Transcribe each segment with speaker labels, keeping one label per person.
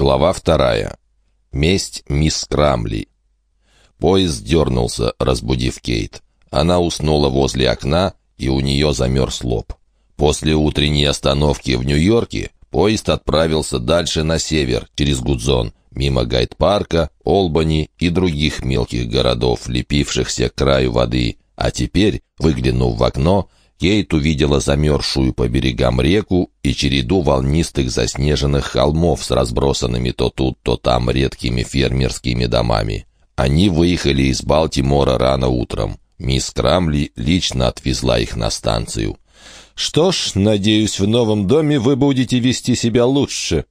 Speaker 1: Глава вторая. Месть мисс Крамли. Поезд дернулся, разбудив Кейт. Она уснула возле окна, и у нее замерз лоб. После утренней остановки в Нью-Йорке поезд отправился дальше на север, через Гудзон, мимо Гайд-парка, Олбани и других мелких городов, лепившихся к краю воды. А теперь, выглянув в окно, Кейт увидела замерзшую по берегам реку и череду волнистых заснеженных холмов с разбросанными то тут, то там редкими фермерскими домами. Они выехали из Балтимора рано утром. Мисс Крамли лично отвезла их на станцию. «Что ж, надеюсь, в новом доме вы будете вести себя лучше».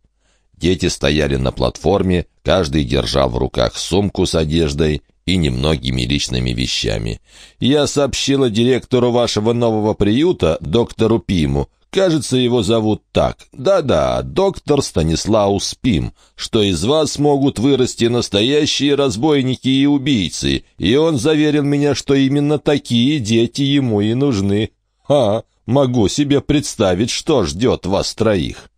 Speaker 1: Дети стояли на платформе, каждый держал в руках сумку с одеждой и немногими личными вещами. «Я сообщила директору вашего нового приюта, доктору Пиму, кажется, его зовут так, да-да, доктор Станислаус Пим, что из вас могут вырасти настоящие разбойники и убийцы, и он заверил меня, что именно такие дети ему и нужны. А, могу себе представить, что ждет вас троих».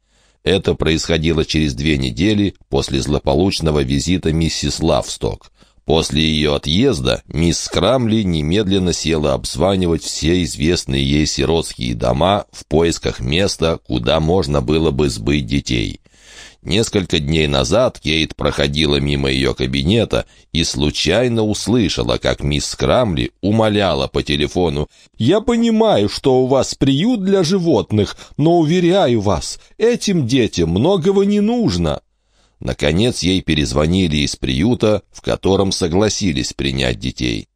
Speaker 1: Это происходило через две недели после злополучного визита миссис Лавсток. После ее отъезда мисс Крамли немедленно села обзванивать все известные ей сиротские дома в поисках места, куда можно было бы сбыть детей. Несколько дней назад Кейт проходила мимо ее кабинета и случайно услышала, как мисс Крамли умоляла по телефону «Я понимаю, что у вас приют для животных, но, уверяю вас, этим детям многого не нужно». Наконец ей перезвонили из приюта, в котором согласились принять детей.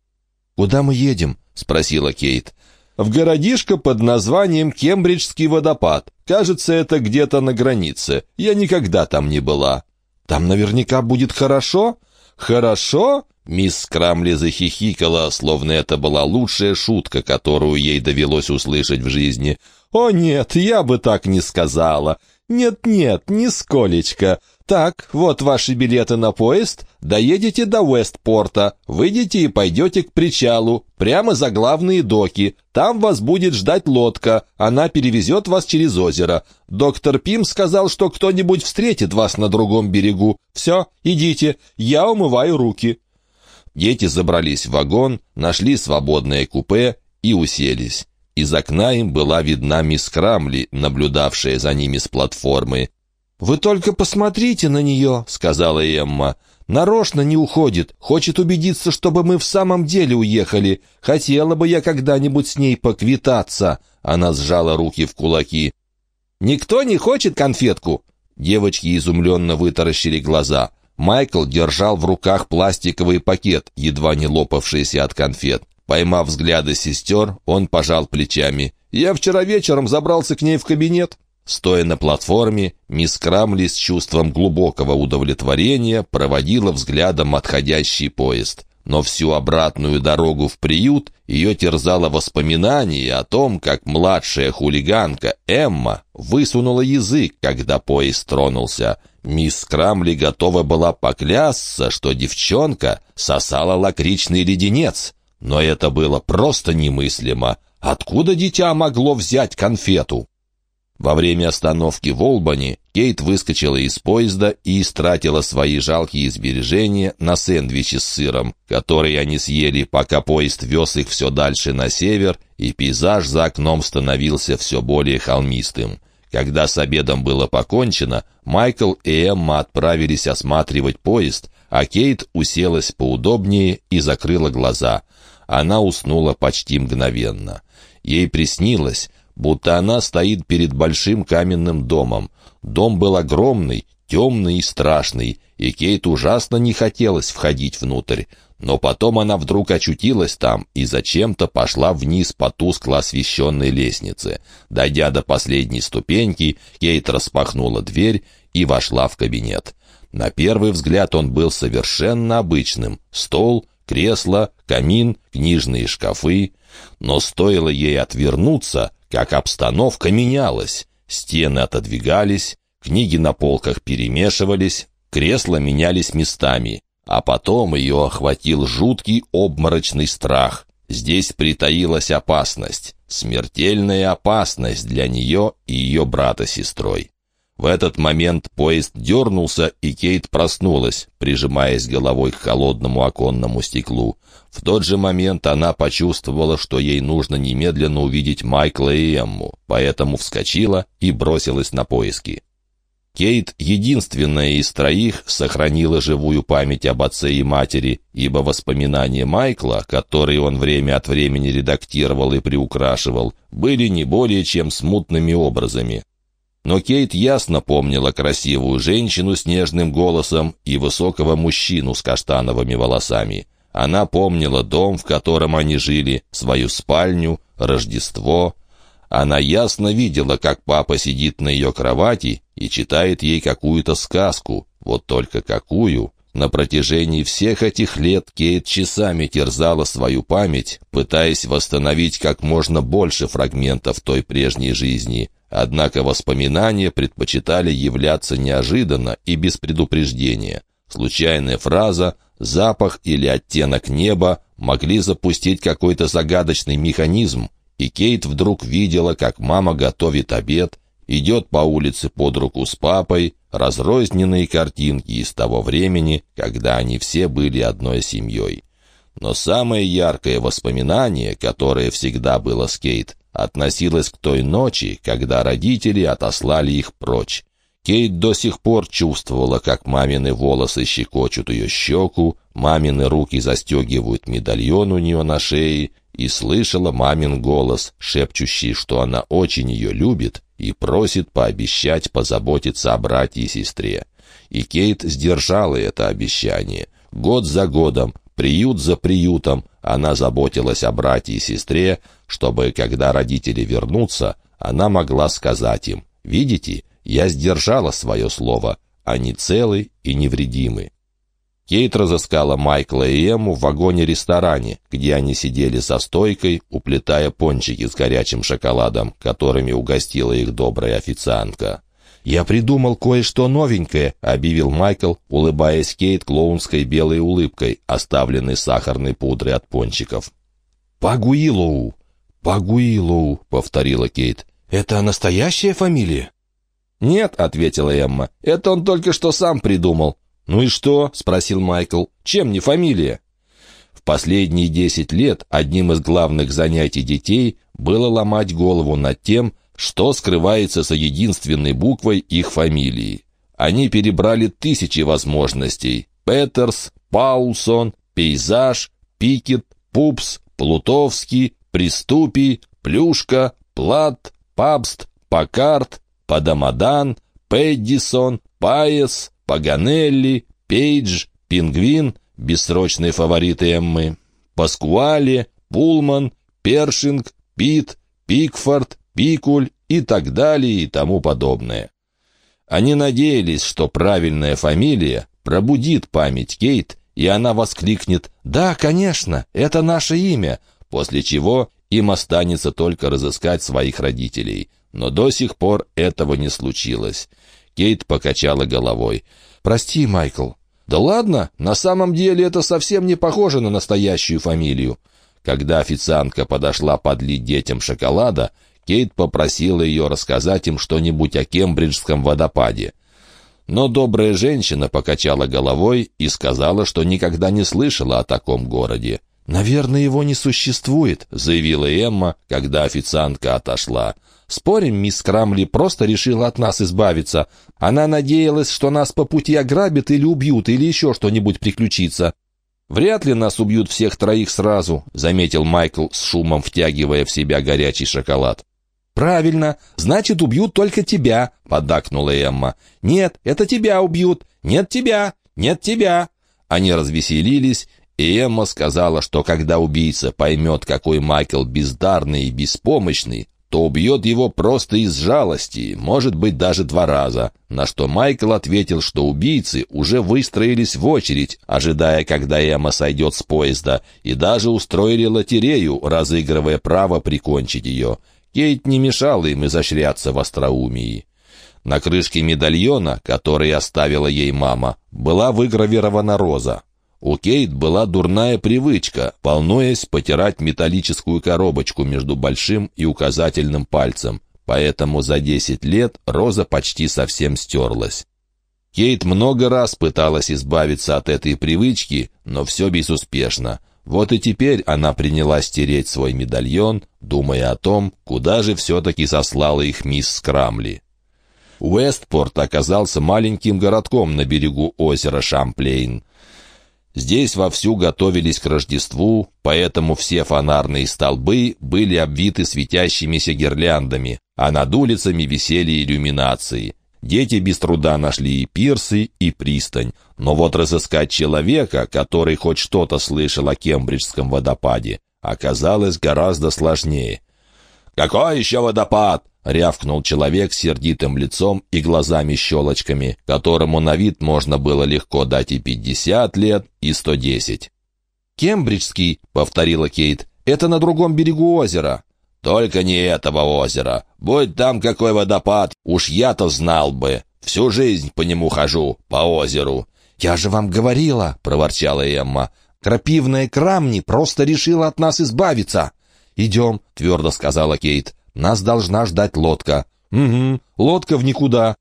Speaker 1: «Куда мы едем?» — спросила Кейт. «В городишко под названием Кембриджский водопад. Кажется, это где-то на границе. Я никогда там не была». «Там наверняка будет хорошо?» «Хорошо?» Мисс Крамли захихикала, словно это была лучшая шутка, которую ей довелось услышать в жизни. «О нет, я бы так не сказала. Нет-нет, нисколечко. «Так, вот ваши билеты на поезд. Доедете до Уэстпорта, выйдете и пойдете к причалу, прямо за главные доки. Там вас будет ждать лодка, она перевезет вас через озеро. Доктор Пим сказал, что кто-нибудь встретит вас на другом берегу. Все, идите, я умываю руки». Дети забрались в вагон, нашли свободное купе и уселись. Из окна им была видна мисс Крамли, наблюдавшая за ними с платформы. «Вы только посмотрите на нее», — сказала Эмма. «Нарочно не уходит, хочет убедиться, чтобы мы в самом деле уехали. Хотела бы я когда-нибудь с ней поквитаться». Она сжала руки в кулаки. «Никто не хочет конфетку?» Девочки изумленно вытаращили глаза. Майкл держал в руках пластиковый пакет, едва не лопавшийся от конфет. Поймав взгляды сестер, он пожал плечами. «Я вчера вечером забрался к ней в кабинет. Стоя на платформе, мисс Крамли с чувством глубокого удовлетворения проводила взглядом отходящий поезд. Но всю обратную дорогу в приют ее терзало воспоминание о том, как младшая хулиганка Эмма высунула язык, когда поезд тронулся. Мисс Крамли готова была поклясться, что девчонка сосала лакричный леденец. Но это было просто немыслимо. Откуда дитя могло взять конфету? Во время остановки в Олбани Кейт выскочила из поезда и истратила свои жалкие сбережения на сэндвичи с сыром, которые они съели, пока поезд вез их все дальше на север, и пейзаж за окном становился все более холмистым. Когда с обедом было покончено, Майкл и Эмма отправились осматривать поезд, а Кейт уселась поудобнее и закрыла глаза. Она уснула почти мгновенно. Ей приснилось, будто она стоит перед большим каменным домом. Дом был огромный, темный и страшный, и Кейт ужасно не хотелось входить внутрь. Но потом она вдруг очутилась там и зачем-то пошла вниз по тускло освещенной лестнице. Дойдя до последней ступеньки, Кейт распахнула дверь и вошла в кабинет. На первый взгляд он был совершенно обычным. Стол, кресло, камин, книжные шкафы. Но стоило ей отвернуться, как обстановка менялась. Стены отодвигались, книги на полках перемешивались, кресла менялись местами. А потом ее охватил жуткий обморочный страх. Здесь притаилась опасность, смертельная опасность для нее и ее брата-сестрой. В этот момент поезд дернулся, и Кейт проснулась, прижимаясь головой к холодному оконному стеклу. В тот же момент она почувствовала, что ей нужно немедленно увидеть Майкла и Эмму, поэтому вскочила и бросилась на поиски. Кейт, единственная из троих, сохранила живую память об отце и матери, ибо воспоминания Майкла, которые он время от времени редактировал и приукрашивал, были не более чем смутными образами. Но Кейт ясно помнила красивую женщину с нежным голосом и высокого мужчину с каштановыми волосами. Она помнила дом, в котором они жили, свою спальню, Рождество. Она ясно видела, как папа сидит на ее кровати и читает ей какую-то сказку. Вот только какую? На протяжении всех этих лет Кейт часами терзала свою память, пытаясь восстановить как можно больше фрагментов той прежней жизни. Однако воспоминания предпочитали являться неожиданно и без предупреждения. Случайная фраза, запах или оттенок неба могли запустить какой-то загадочный механизм, и Кейт вдруг видела, как мама готовит обед, идет по улице под руку с папой, разрозненные картинки из того времени, когда они все были одной семьей. Но самое яркое воспоминание, которое всегда было с Кейт, относилась к той ночи, когда родители отослали их прочь. Кейт до сих пор чувствовала, как мамины волосы щекочут ее щеку, мамины руки застегивают медальон у нее на шее, и слышала мамин голос, шепчущий, что она очень ее любит и просит пообещать позаботиться о брате и сестре. И Кейт сдержала это обещание. Год за годом, приют за приютом, она заботилась о брате и сестре, чтобы, когда родители вернутся, она могла сказать им, «Видите, я сдержала свое слово, они целы и невредимы». Кейт разыскала Майкла и Эму в вагоне-ресторане, где они сидели за стойкой, уплетая пончики с горячим шоколадом, которыми угостила их добрая официантка. «Я придумал кое-что новенькое», — объявил Майкл, улыбаясь Кейт клоунской белой улыбкой, оставленной сахарной пудрой от пончиков. «Пагуилоу! Пагуилоу!» — повторила Кейт. «Это настоящая фамилия?»
Speaker 2: «Нет», — ответила Эмма, — «это он только что сам придумал».
Speaker 1: «Ну и что?» — спросил Майкл. «Чем не фамилия?» В последние десять лет одним из главных занятий детей было ломать голову над тем, что скрывается за единственной буквой их фамилии. Они перебрали тысячи возможностей. Петерс, Паулсон, Пейзаж, Пикет, Пупс, Плутовский, Приступий, Плюшка, Плат, Пабст, Покарт, Падамадан, Пэддисон, Паес, Паганелли, Пейдж, Пингвин, бессрочные фавориты Эммы, Паскуале, Пулман, Першинг, Пит, Пикфорд, Пикуль и так далее и тому подобное. Они надеялись, что правильная фамилия пробудит память Кейт, и она воскликнет «Да, конечно, это наше имя», после чего им останется только разыскать своих родителей. Но до сих пор этого не случилось. Кейт покачала головой. «Прости, Майкл». «Да ладно, на самом деле это совсем не похоже на настоящую фамилию». Когда официантка подошла подлить детям шоколада, Кейт попросила ее рассказать им что-нибудь о Кембриджском водопаде. Но добрая женщина покачала головой и сказала, что никогда не слышала о таком городе. «Наверное, его не существует», — заявила Эмма, когда официантка отошла. «Спорим, мисс Крамли просто решила от нас избавиться. Она надеялась, что нас по пути ограбят или убьют, или еще что-нибудь приключится. «Вряд ли нас убьют всех троих сразу», — заметил Майкл с шумом, втягивая в себя горячий шоколад. «Правильно, значит, убьют только тебя», — поддакнула Эмма. «Нет, это тебя убьют. Нет тебя. Нет тебя». Они развеселились, и Эмма сказала, что когда убийца поймет, какой Майкл бездарный и беспомощный, то убьет его просто из жалости, может быть, даже два раза. На что Майкл ответил, что убийцы уже выстроились в очередь, ожидая, когда Эмма сойдет с поезда, и даже устроили лотерею, разыгрывая право прикончить ее. Кейт не мешала им изощряться в остроумии. На крышке медальона, который оставила ей мама, была выгравирована роза. У Кейт была дурная привычка, волнуясь потирать металлическую коробочку между большим и указательным пальцем. поэтому за десять лет роза почти совсем стерлась. Кейт много раз пыталась избавиться от этой привычки, но все безуспешно. Вот и теперь она принялась тереть свой медальон, думая о том, куда же все-таки сослала их мисс Скрамли. Уэстпорт оказался маленьким городком на берегу озера Шамплейн. Здесь вовсю готовились к Рождеству, поэтому все фонарные столбы были обвиты светящимися гирляндами, а над улицами висели иллюминации. Дети без труда нашли и пирсы, и пристань. Но вот разыскать человека, который хоть что-то слышал о Кембриджском водопаде, оказалось гораздо сложнее. «Какой еще водопад?» — рявкнул человек с сердитым лицом и глазами-щелочками, которому на вид можно было легко дать и пятьдесят лет, и сто десять.
Speaker 2: «Кембриджский», — повторила Кейт, — «это на другом берегу озера».
Speaker 1: «Только не этого озера. Будь там какой водопад, уж я-то знал бы. Всю жизнь по нему хожу, по озеру».
Speaker 2: «Я же вам говорила», — проворчала Эмма. «Крапивная Крамни просто решила от нас избавиться». «Идем», — твердо сказала Кейт. «Нас должна ждать лодка». «Угу, лодка в никуда».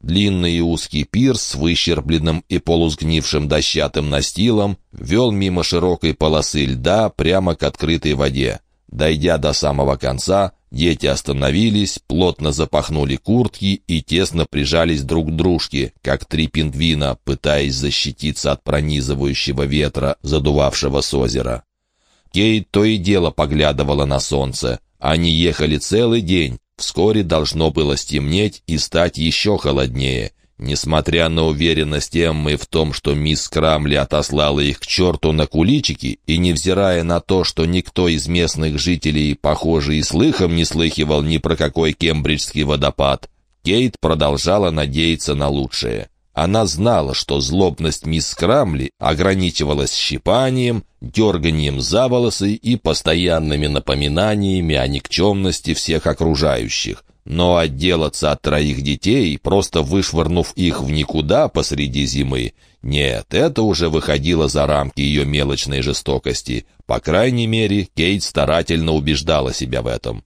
Speaker 1: Длинный и узкий пирс с выщербленным и полусгнившим дощатым настилом вел мимо широкой полосы льда прямо к открытой воде. Дойдя до самого конца, дети остановились, плотно запахнули куртки и тесно прижались друг к дружке, как три пингвина, пытаясь защититься от пронизывающего ветра, задувавшего с озера. Кейт то и дело поглядывала на солнце. Они ехали целый день. Вскоре должно было стемнеть и стать еще холоднее. Несмотря на уверенность Эммы в том, что мисс Крамли отослала их к черту на куличики, и невзирая на то, что никто из местных жителей, похоже, и слыхом не слыхивал ни про какой кембриджский водопад, Кейт продолжала надеяться на лучшее. Она знала, что злобность мисс Крамли ограничивалась щипанием, дерганием за волосы и постоянными напоминаниями о никчемности всех окружающих. Но отделаться от троих детей, просто вышвырнув их в никуда посреди зимы, нет, это уже выходило за рамки ее мелочной жестокости. По крайней мере, Кейт старательно убеждала себя в этом.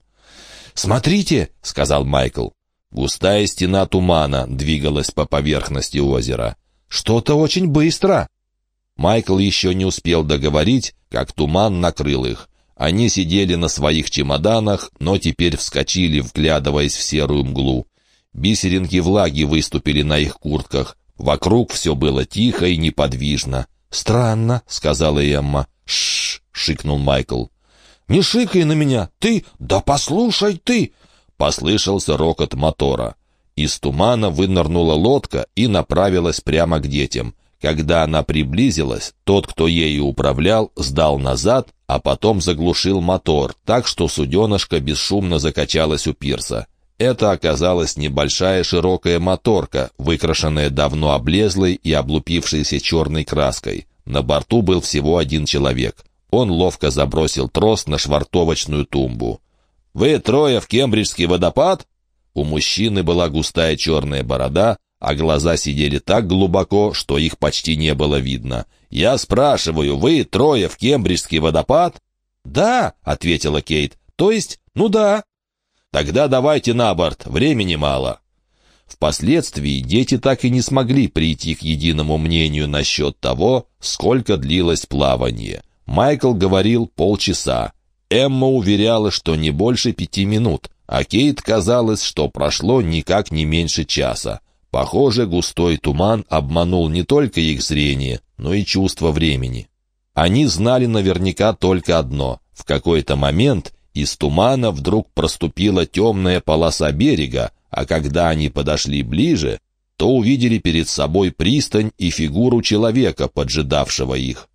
Speaker 2: «Смотрите», — сказал Майкл,
Speaker 1: Густая стена тумана двигалась по поверхности озера.
Speaker 2: «Что-то очень быстро!»
Speaker 1: Майкл еще не успел договорить, как туман накрыл их. Они сидели на своих чемоданах, но теперь вскочили, вглядываясь в серую мглу. Бисеринки влаги выступили на их куртках. Вокруг все было тихо и неподвижно.
Speaker 2: «Странно», — сказала Эмма.
Speaker 1: «Шш!» — шикнул Майкл.
Speaker 2: «Не шикай на меня! Ты! Да послушай ты!»
Speaker 1: Послышался рокот мотора. Из тумана вынырнула лодка и направилась прямо к детям. Когда она приблизилась, тот, кто ею управлял, сдал назад, а потом заглушил мотор, так что суденышко бесшумно закачалось у пирса. Это оказалась небольшая широкая моторка, выкрашенная давно облезлой и облупившейся черной краской. На борту был всего один человек. Он ловко забросил трос на швартовочную тумбу. «Вы трое в Кембриджский водопад?» У мужчины была густая черная борода, а глаза сидели так глубоко, что их почти не было видно. «Я спрашиваю, вы трое в Кембриджский водопад?»
Speaker 2: «Да», — ответила Кейт. «То есть, ну да».
Speaker 1: «Тогда давайте на борт, времени мало». Впоследствии дети так и не смогли прийти к единому мнению насчет того, сколько длилось плавание. Майкл говорил полчаса, Эмма уверяла, что не больше пяти минут, а Кейт казалось, что прошло никак не меньше часа. Похоже, густой туман обманул не только их зрение, но и чувство времени. Они знали наверняка только одно. В какой-то момент из тумана вдруг проступила темная полоса берега, а когда они подошли ближе, то увидели перед собой пристань и фигуру человека, поджидавшего их.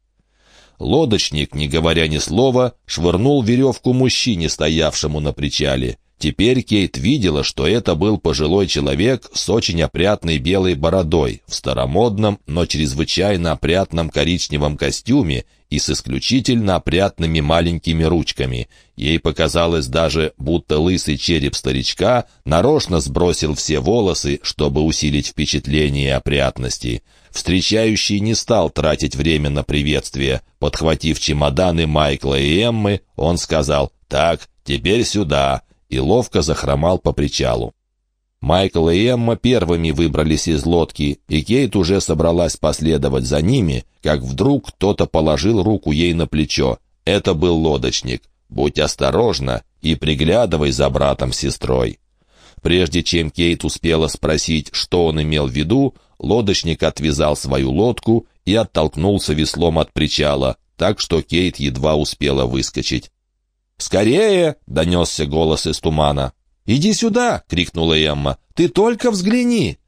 Speaker 1: Лодочник, не говоря ни слова, швырнул веревку мужчине, стоявшему на причале. Теперь Кейт видела, что это был пожилой человек с очень опрятной белой бородой, в старомодном, но чрезвычайно опрятном коричневом костюме и с исключительно опрятными маленькими ручками. Ей показалось даже, будто лысый череп старичка нарочно сбросил все волосы, чтобы усилить впечатление опрятности. Встречающий не стал тратить время на приветствие. Подхватив чемоданы Майкла и Эммы, он сказал «Так, теперь сюда» и ловко захромал по причалу. Майкл и Эмма первыми выбрались из лодки, и Кейт уже собралась последовать за ними, как вдруг кто-то положил руку ей на плечо. Это был лодочник. «Будь осторожна и приглядывай за братом-сестрой». Прежде чем Кейт успела спросить, что он имел в виду, лодочник отвязал свою лодку и оттолкнулся веслом от причала, так что Кейт едва успела выскочить. «Скорее!» — донесся голос из тумана. «Иди сюда!» — крикнула Эмма. «Ты только взгляни!»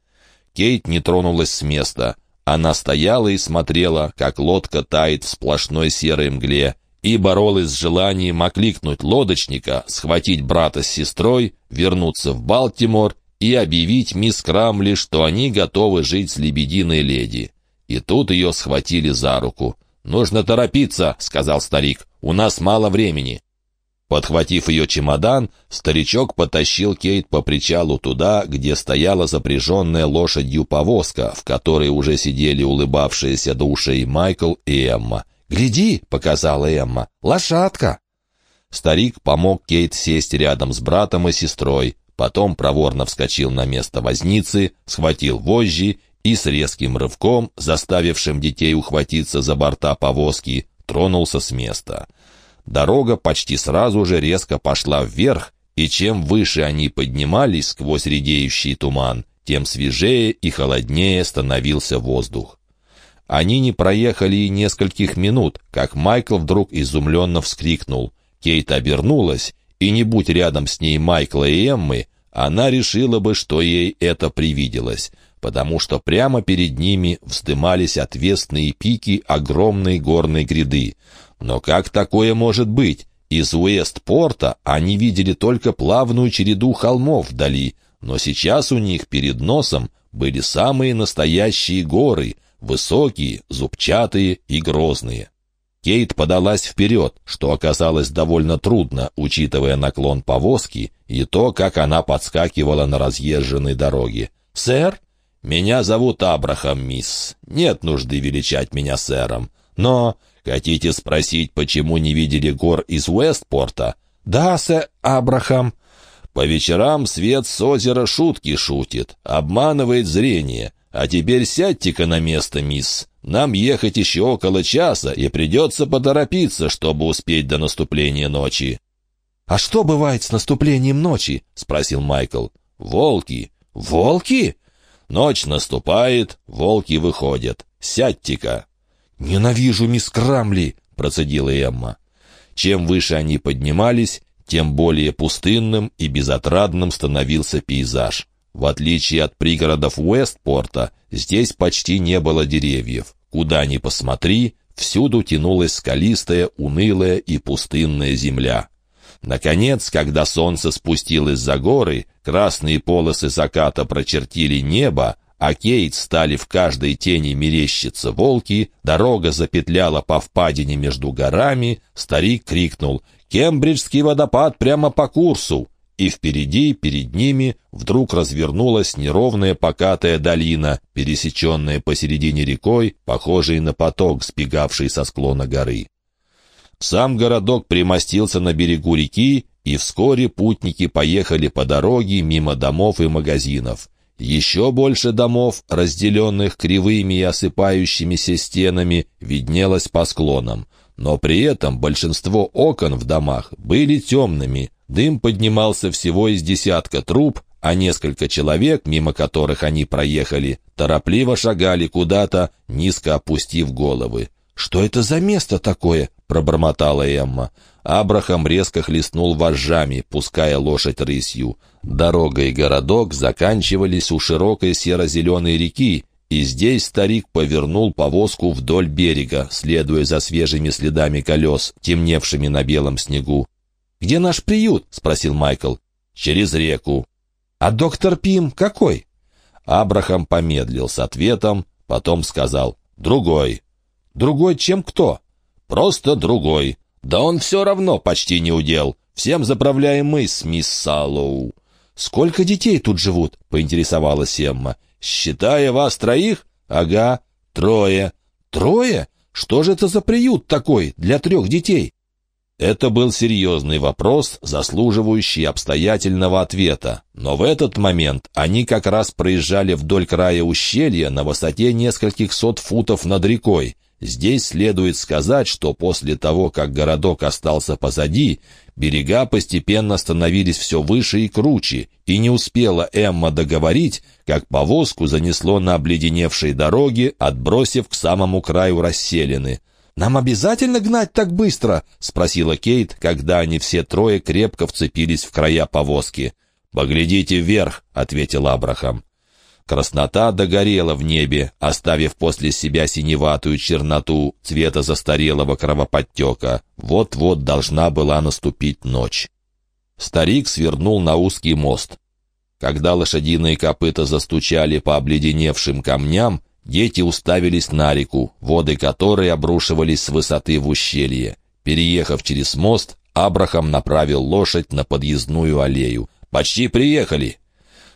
Speaker 1: Кейт не тронулась с места. Она стояла и смотрела, как лодка тает в сплошной серой мгле, и боролась с желанием окликнуть лодочника, схватить брата с сестрой, вернуться в Балтимор и объявить мисс Крамли, что они готовы жить с лебединой леди. И тут ее схватили за руку. «Нужно торопиться», — сказал старик, — «у нас мало времени». Подхватив ее чемодан, старичок потащил Кейт по причалу туда, где стояла запряженная лошадью повозка, в которой уже сидели улыбавшиеся до ушей Майкл и Эмма. «Гляди!» — показала Эмма. «Лошадка!» Старик помог Кейт сесть рядом с братом и сестрой, потом проворно вскочил на место возницы, схватил вожжи и с резким рывком, заставившим детей ухватиться за борта повозки, тронулся с места. Дорога почти сразу же резко пошла вверх, и чем выше они поднимались сквозь редеющий туман, тем свежее и холоднее становился воздух. Они не проехали и нескольких минут, как Майкл вдруг изумленно вскрикнул. Кейт обернулась, и не будь рядом с ней Майкла и Эммы, она решила бы, что ей это привиделось, потому что прямо перед ними вздымались отвесные пики огромной горной гряды. Но как такое может быть? Из Уэст-порта они видели только плавную череду холмов вдали, но сейчас у них перед носом были самые настоящие горы, высокие, зубчатые и грозные. Кейт подалась вперед, что оказалось довольно трудно, учитывая наклон повозки и то, как она подскакивала на разъезженной дороге. «Сэр? Меня зовут Абрахам, мисс. Нет нужды величать меня сэром. Но хотите спросить, почему не видели гор из Уэстпорта?» «Да, сэр Абрахам». «По вечерам свет с озера шутки шутит, обманывает зрение». «А теперь сядьте-ка на место, мисс. Нам ехать еще около часа, и придется поторопиться, чтобы успеть до наступления ночи».
Speaker 2: «А что бывает с наступлением ночи?» — спросил Майкл.
Speaker 1: «Волки».
Speaker 2: «Волки?»
Speaker 1: «Ночь наступает, волки выходят. Сядьте-ка».
Speaker 2: «Ненавижу мисс Крамли», —
Speaker 1: процедила Эмма. Чем выше они поднимались, тем более пустынным и безотрадным становился пейзаж. В отличие от пригородов Уэстпорта, здесь почти не было деревьев. Куда ни посмотри, всюду тянулась скалистая, унылая и пустынная земля. Наконец, когда солнце спустилось за горы, красные полосы заката прочертили небо, а Кейт стали в каждой тени мерещиться волки, дорога запетляла по впадине между горами, старик крикнул «Кембриджский водопад прямо по курсу!» и впереди, перед ними, вдруг развернулась неровная покатая долина, пересеченная посередине рекой, похожей на поток, сбегавший со склона горы. Сам городок примостился на берегу реки, и вскоре путники поехали по дороге мимо домов и магазинов. Еще больше домов, разделенных кривыми и осыпающимися стенами, виднелось по склонам. Но при этом большинство окон в домах были темными, Дым поднимался всего из десятка труб, а несколько человек, мимо которых они проехали, торопливо шагали куда-то, низко опустив головы. «Что это за место такое?» — пробормотала Эмма. Абрахам резко хлестнул вожжами, пуская лошадь рысью. Дорога и городок заканчивались у широкой серо-зеленой реки, и здесь старик повернул повозку вдоль берега, следуя за свежими следами колес, темневшими на белом снегу. «Где наш приют?» — спросил Майкл. «Через реку». «А доктор Пим какой?» Абрахам помедлил с ответом, потом сказал «другой». «Другой, чем кто?» «Просто другой. Да он все равно почти не удел. Всем заправляем мы с мисс Саллоу». «Сколько детей тут живут?» — поинтересовалась Эмма. «Считая вас троих?» «Ага, трое». «Трое? Что же это за приют такой для трех детей?» Это был серьезный вопрос, заслуживающий обстоятельного ответа. Но в этот момент они как раз проезжали вдоль края ущелья на высоте нескольких сот футов над рекой. Здесь следует сказать, что после того, как городок остался позади, берега постепенно становились все выше и круче, и не успела Эмма договорить, как повозку занесло на обледеневшей дороге, отбросив к самому краю расселены.
Speaker 2: «Нам обязательно гнать так быстро?» — спросила Кейт, когда они все трое крепко вцепились в края повозки.
Speaker 1: «Поглядите вверх», — ответил Абрахам. Краснота догорела в небе, оставив после себя синеватую черноту цвета застарелого кровоподтека. Вот-вот должна была наступить ночь. Старик свернул на узкий мост. Когда лошадиные копыта застучали по обледеневшим камням, дети уставились на реку, воды которой обрушивались с высоты в ущелье. Переехав через мост, Абрахам направил лошадь на подъездную аллею. «Почти приехали!»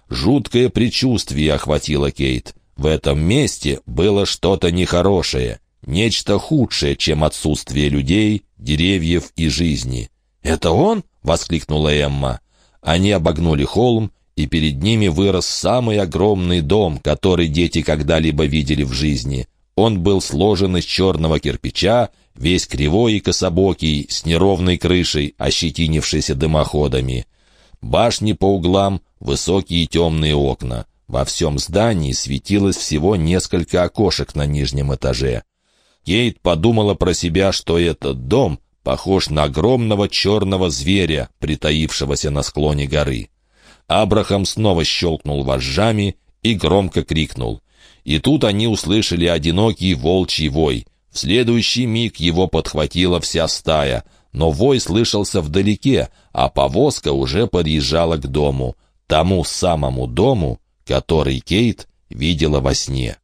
Speaker 1: Жуткое предчувствие охватило Кейт. В этом месте было что-то нехорошее, нечто худшее, чем отсутствие людей, деревьев и жизни.
Speaker 2: «Это он?» — воскликнула Эмма.
Speaker 1: Они обогнули холм, и перед ними вырос самый огромный дом, который дети когда-либо видели в жизни. Он был сложен из черного кирпича, весь кривой и кособокий, с неровной крышей, ощетинившейся дымоходами. Башни по углам, высокие темные окна. Во всем здании светилось всего несколько окошек на нижнем этаже. Кейт подумала про себя, что этот дом похож на огромного черного зверя, притаившегося на склоне горы. Абрахам снова щелкнул вожжами и громко крикнул. И тут они услышали одинокий волчий вой. В следующий миг его подхватила вся стая — но вой слышался вдалеке, а повозка уже подъезжала к дому, тому самому дому, который Кейт видела во сне.